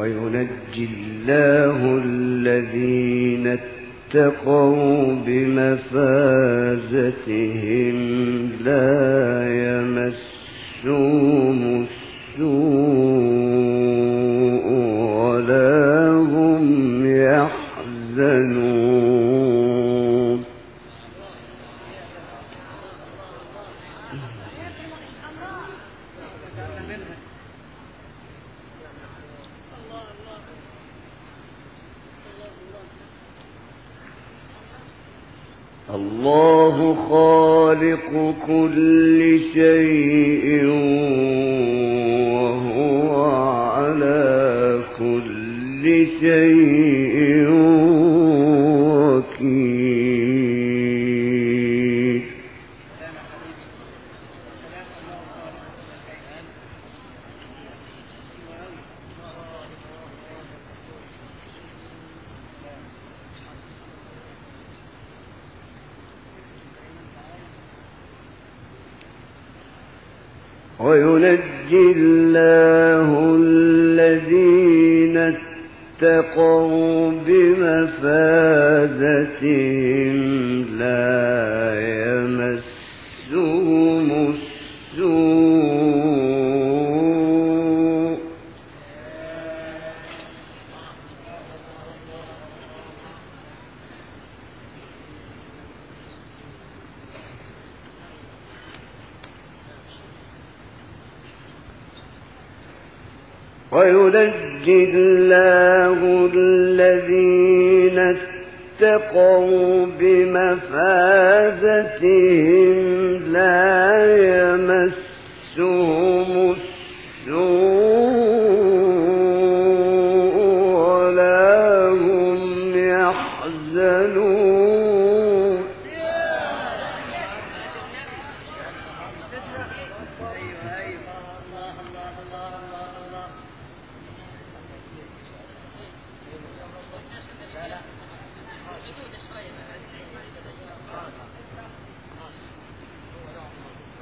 وينجي الله الذين اتقوا بمفازتهم لا يمسهم السوء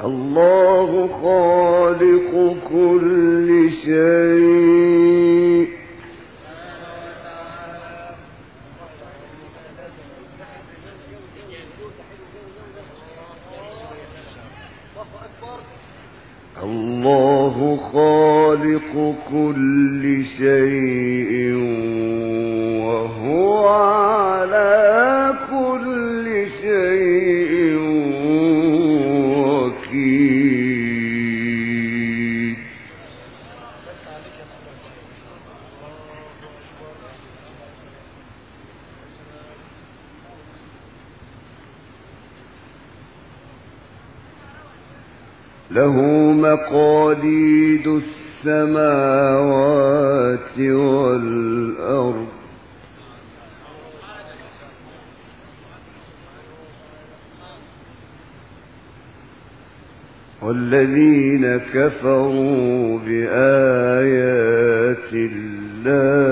الله خالق كل شيء مقاليد السماوات والأرض والذين كفروا بآيات الله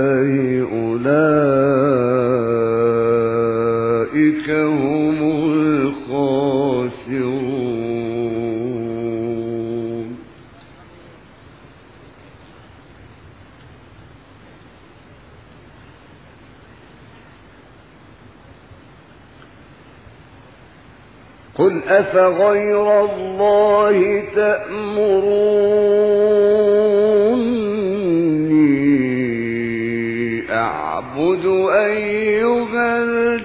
قل أفغير الله تأمروني أعبد أيها الجاهلون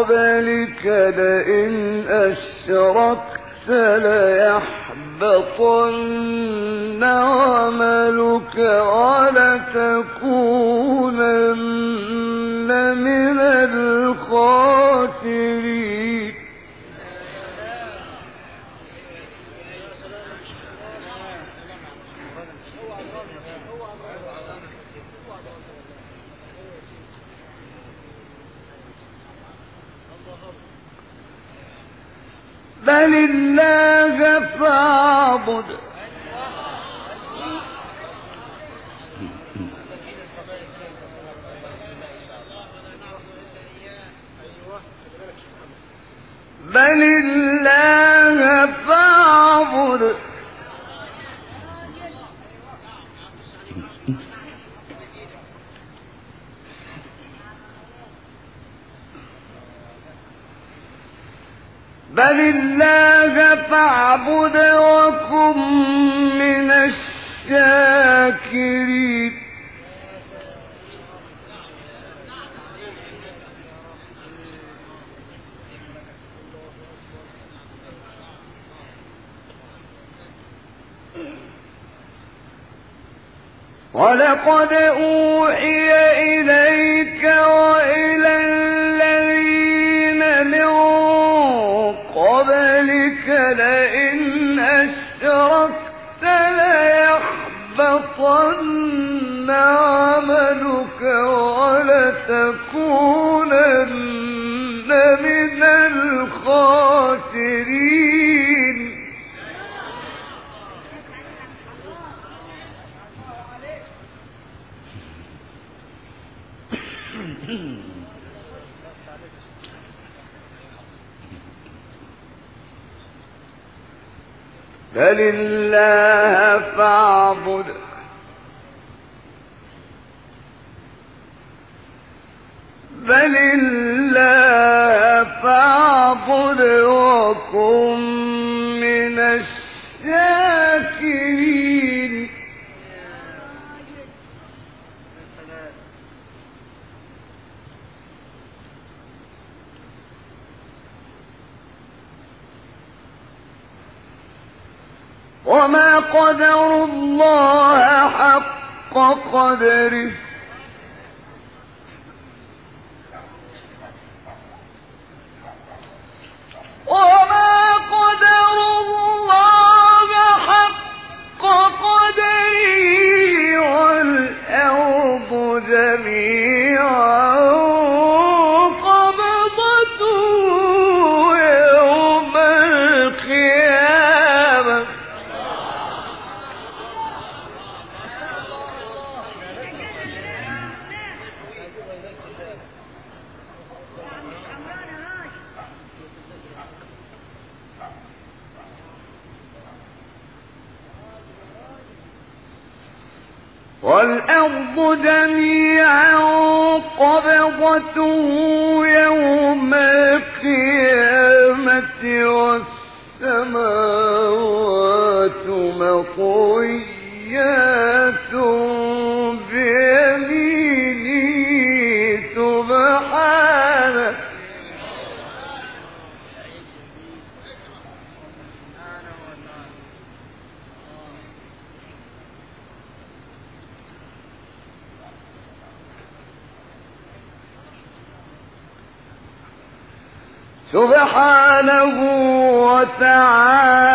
قبلك لئن أشركت ليحبطن عملك ولتكونن من الخاسرين بل الله فاعبد بل معبود بل الله فاعبد وكن من الشاكرين وما قدر الله حق قدره وما قدر الله حق قدره والأرض جميعا والأرض جميعا قبضته يوم القيامة والسماوات مطويات سبحانه وتعالى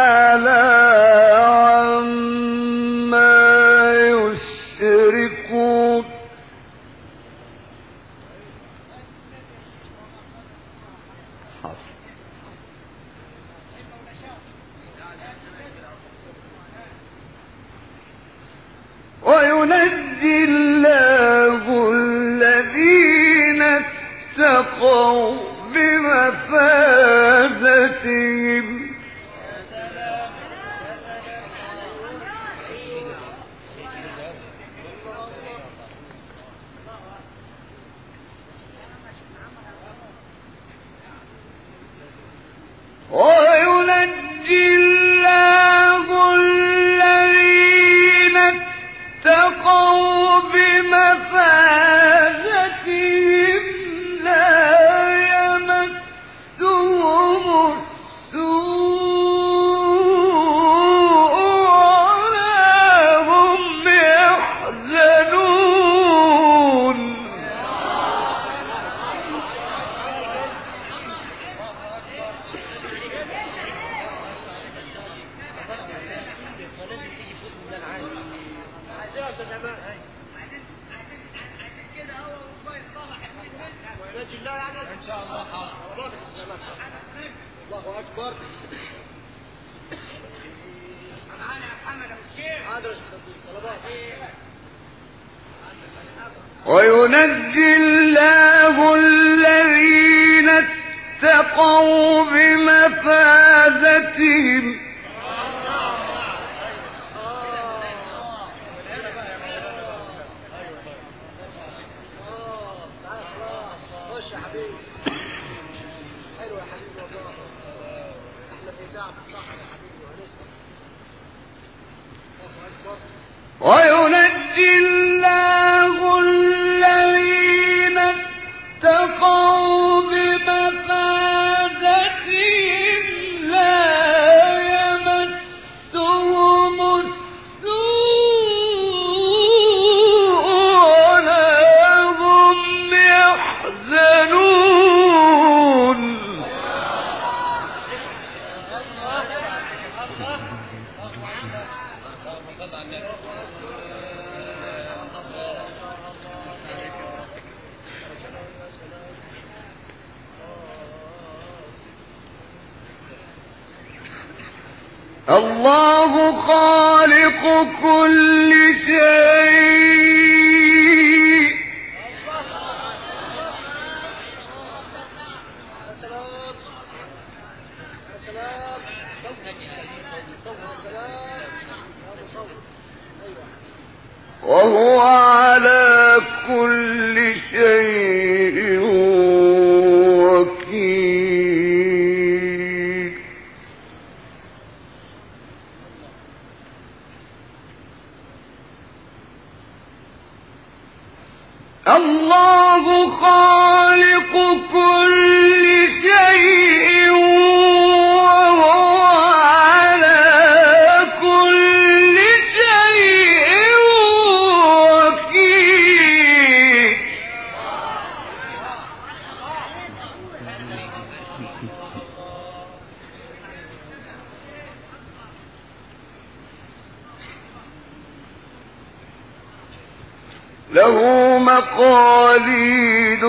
له مقاليد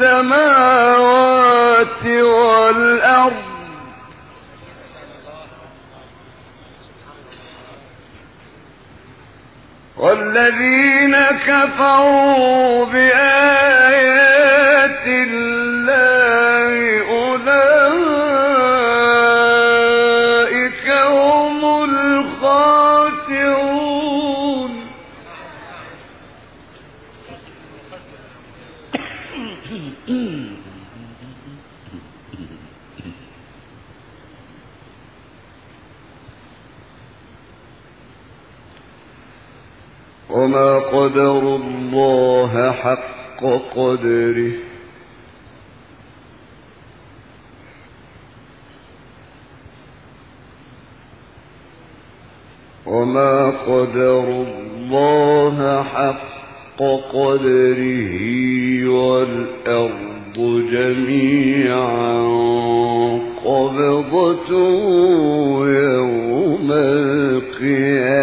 السماوات والأرض. والذين كفروا بآيات الله وما قدر الله حق قدره وما قدر الله حق قدره والأرض جميعا قبضته يوم القيامة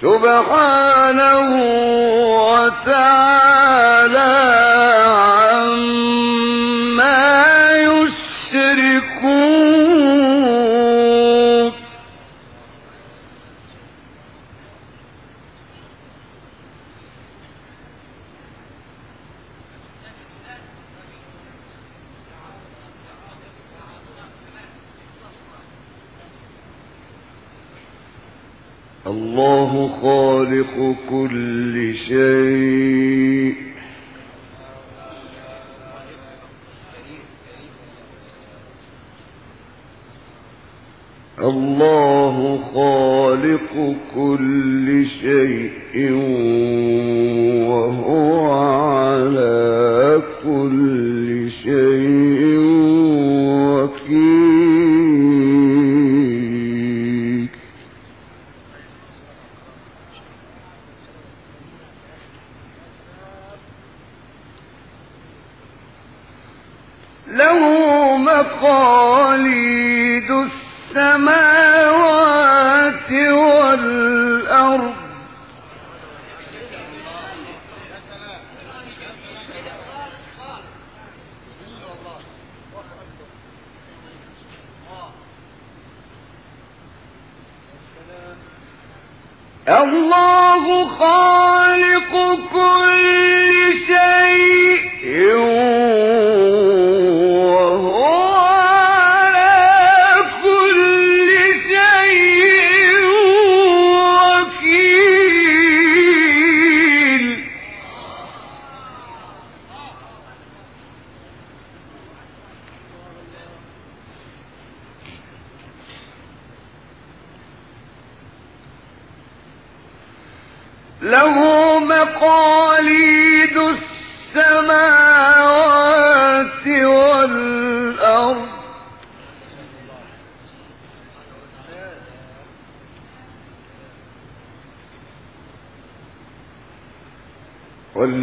سبحانه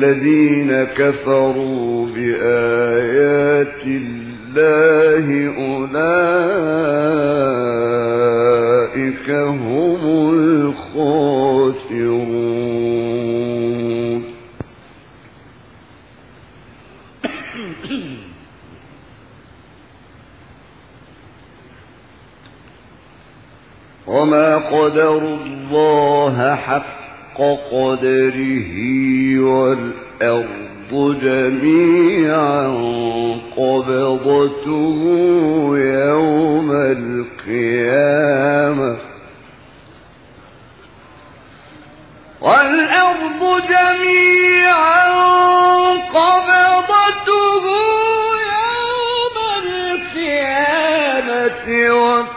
والذين كفروا بآيات الله أولئك هم الخاسرون. وما قدر الله حق حق قدره والأرض جميعا قبضته يوم القيامة. والأرض جميعا قبضته يوم القيامة. والسماوات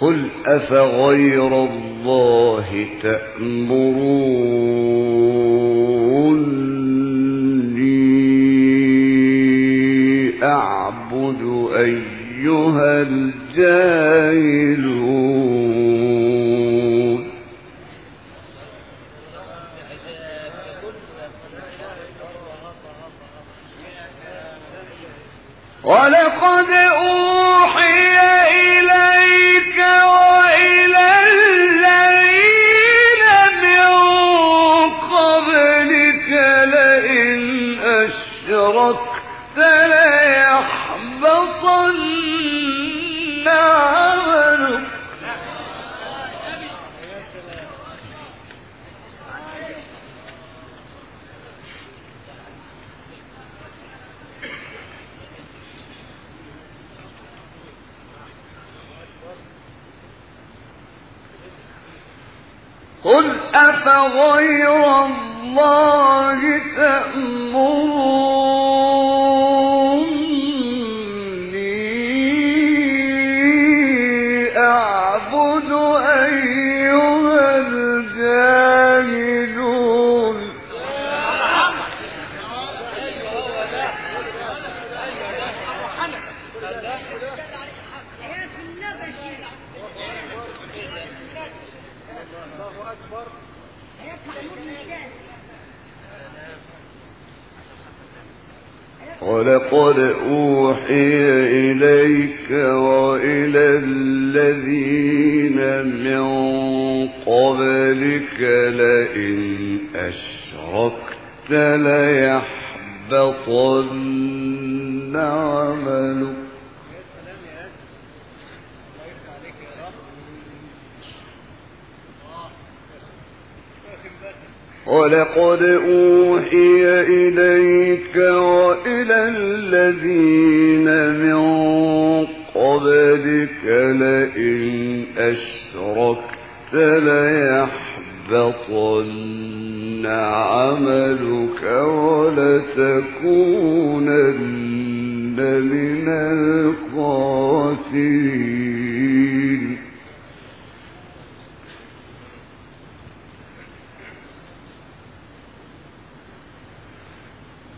قل أفغير الله تأمروني أعبد أيها الجاهل ليحبطن عملك قل أفغير الله تأمروني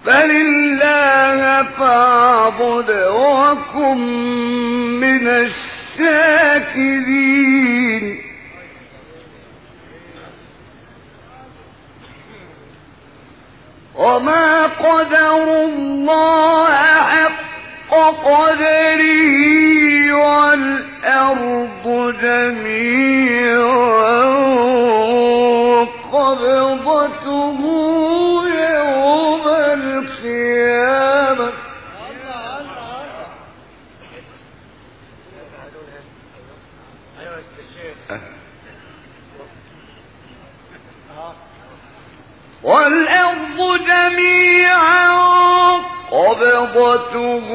فلله فاعبد وكن من الشاكرين وما قدر الله حق قدره والأرض جميعا قبضته يوم القيامة الله الله الله ايوه يا الشيخ اه والأرض جميعا قبضته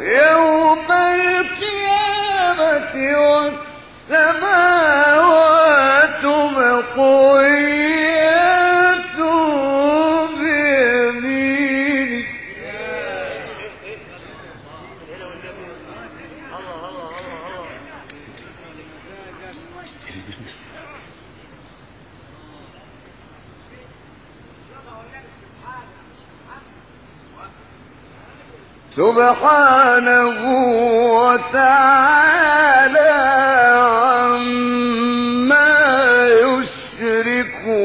يوم القيامة والسماوات مطويات بيمينه هنا والنبي الله الله الله الله سبحانه وتعالى عما يشركون.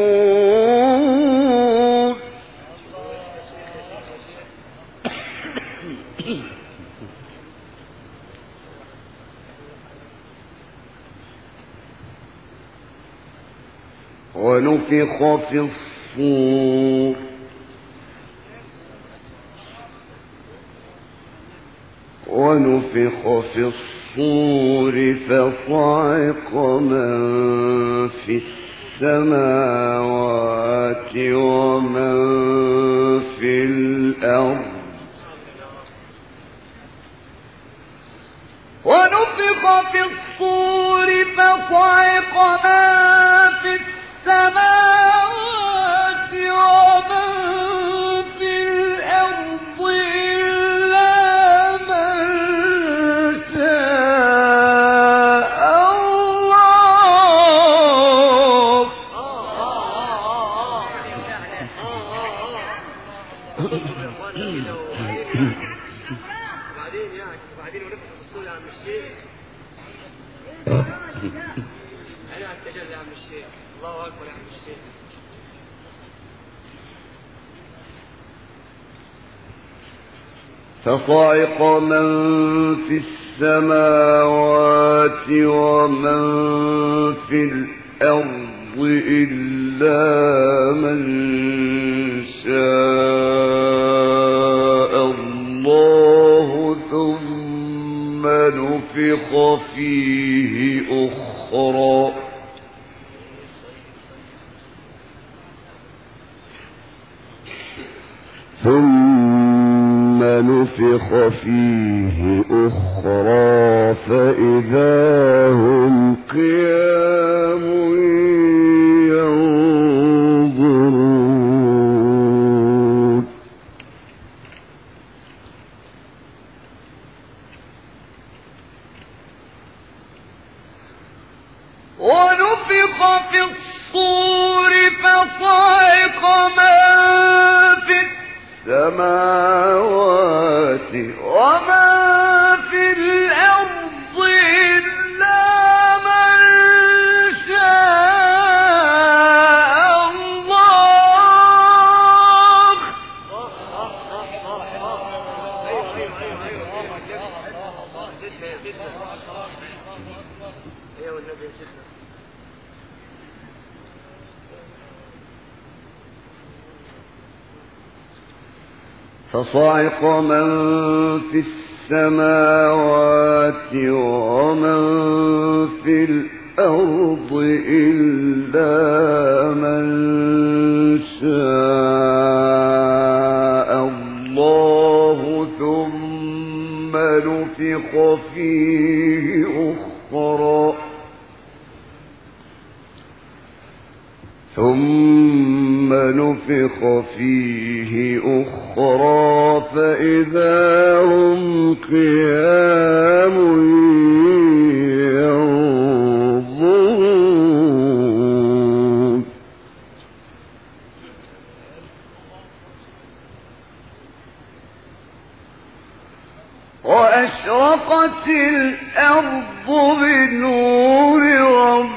ونفخ في الصور. ونفخ في الصور فصعق من في السماوات ومن في الأرض. ونفخ في الصور فصعق من فصعق من في السماوات ومن في الأرض إلا من شاء الله ثم نفخ فيه أخرى. ثم نفخ فيه أخرى فإذا هم قيام ينظرون ونفخ في الصور فصعق من في السماوات ومن صعق من في السماوات ومن في الأرض إلا من شاء الله ثم نفق فيه أخرى ثم نفخ فيه أخرى فإذا هم قيام ينظرون وأشرقت الأرض بنور رب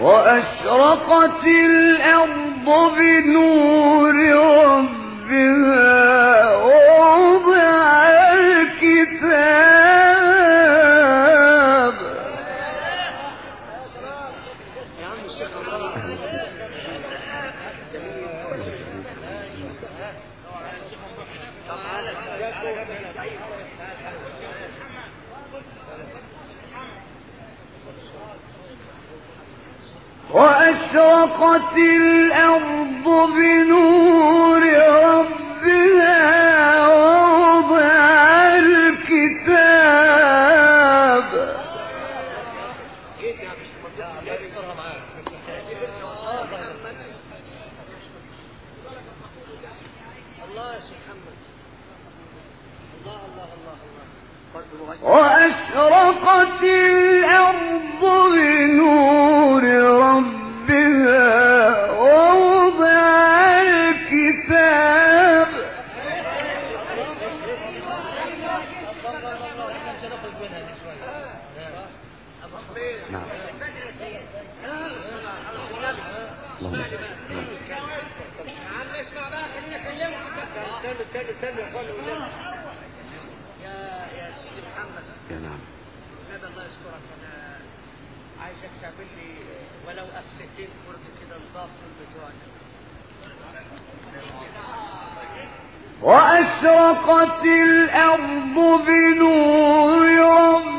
وأشرقت الأرض بنور ربها. وأشرقت الأرض بنور رب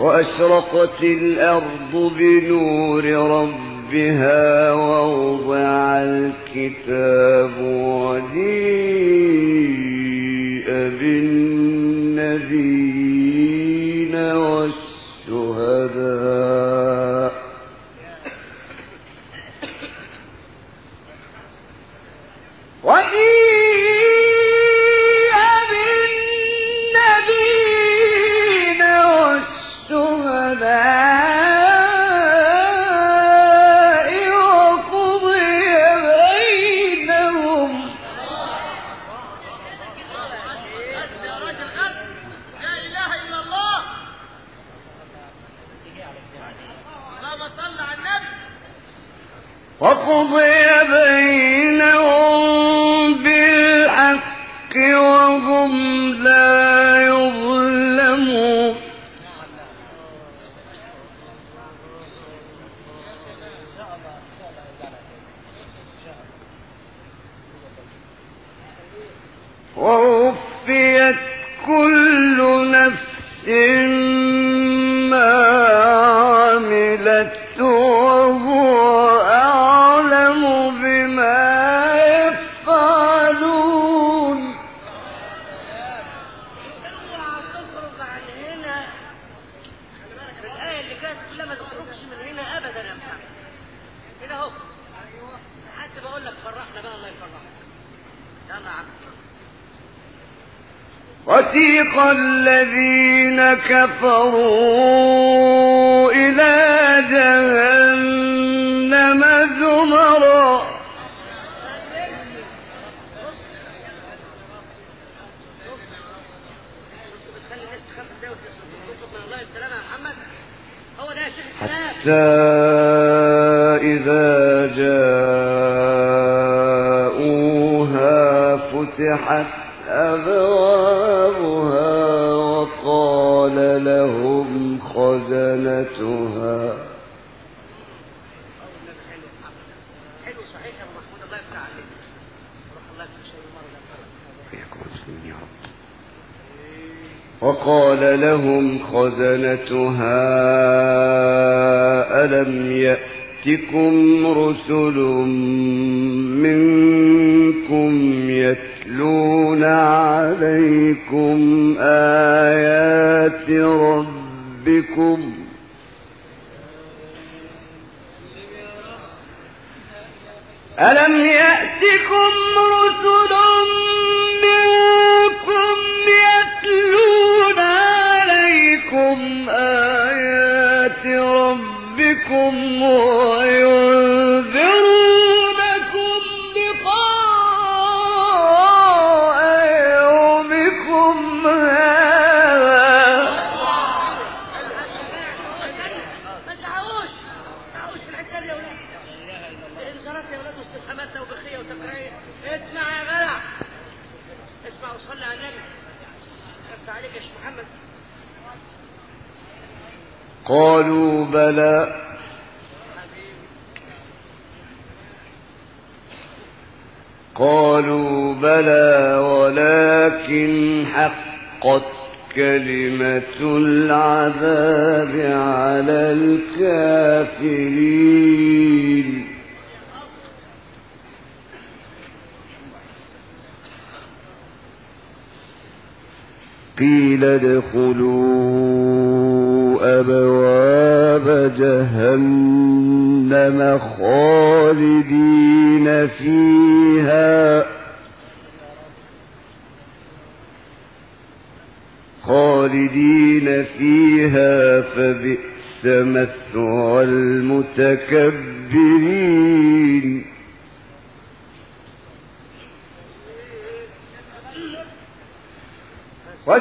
وأشرقت الأرض بنور ربها ووضع الكتاب وجيء بالنبيين والشهداء الذين كفروا إلى جهنم زمرا. حتى إذا جاءوها فتحت أبواب لهم خزنتها وقال لهم خزنتها ألم يأتكم رسل منكم يتبعون يتلون عليكم آيات ربكم ألم يأتكم رسل منكم يتلون عليكم آيات ربكم وينذرون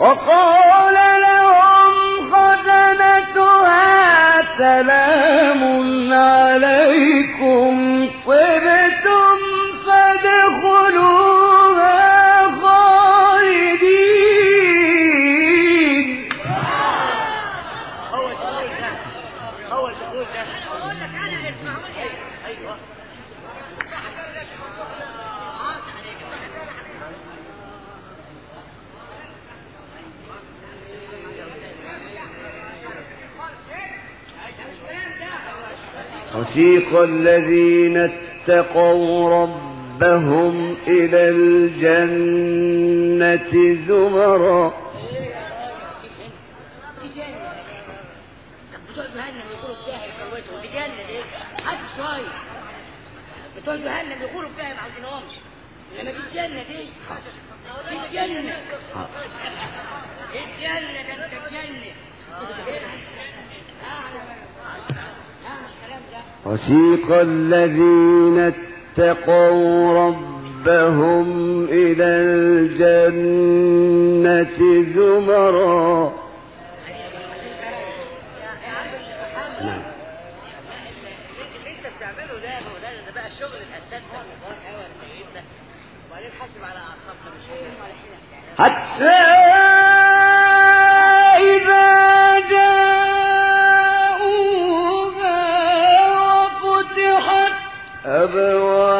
وقال لهم خزنتها سلام عليكم طبت وسيق الذين اتقوا ربهم إلى الجنة زمرا. بتوع جهنم يقولوا الساحر كروته ودي جنة دي حد شوية بتوع جهنم يقولوا فيها ما عاوزينهمش انما دي الجنة دي دي الجنة الجنة ده انت الجنة وسيق الذين اتقوا ربهم إلى الجنة زمرا نعم. اللي انت أبواب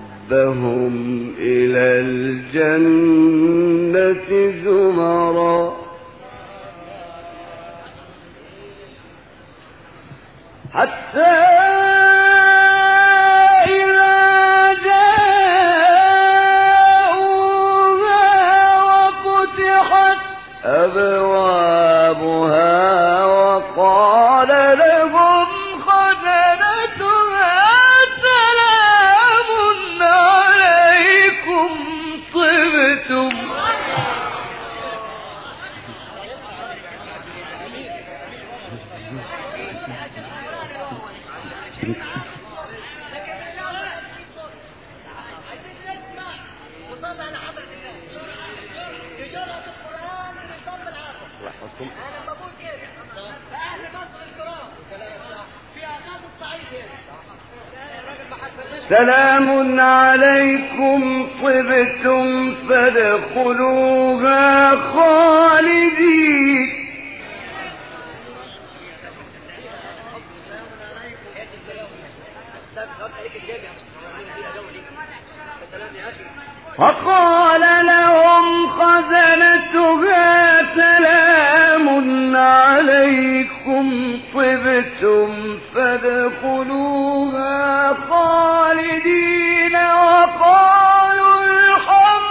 إلى الجنة زمرا حتى أنا بقول كده فأهل مصر الكرام في الصعيد سلام عليكم طبتم فادخلوها خالدين وقال لهم خزنتها سلام عليكم طبتم فادخلوها خالدين وقالوا الحمد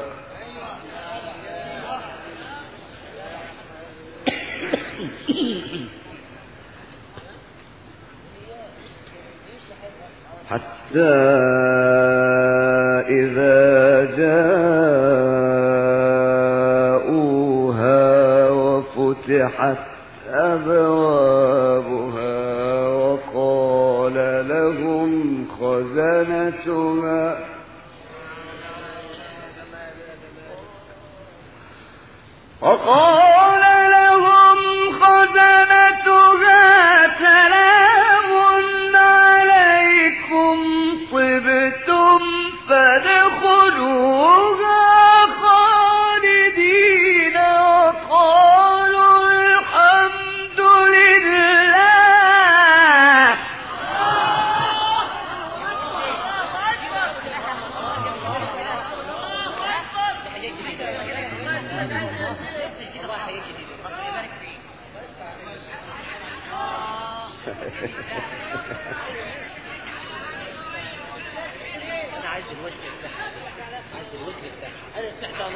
the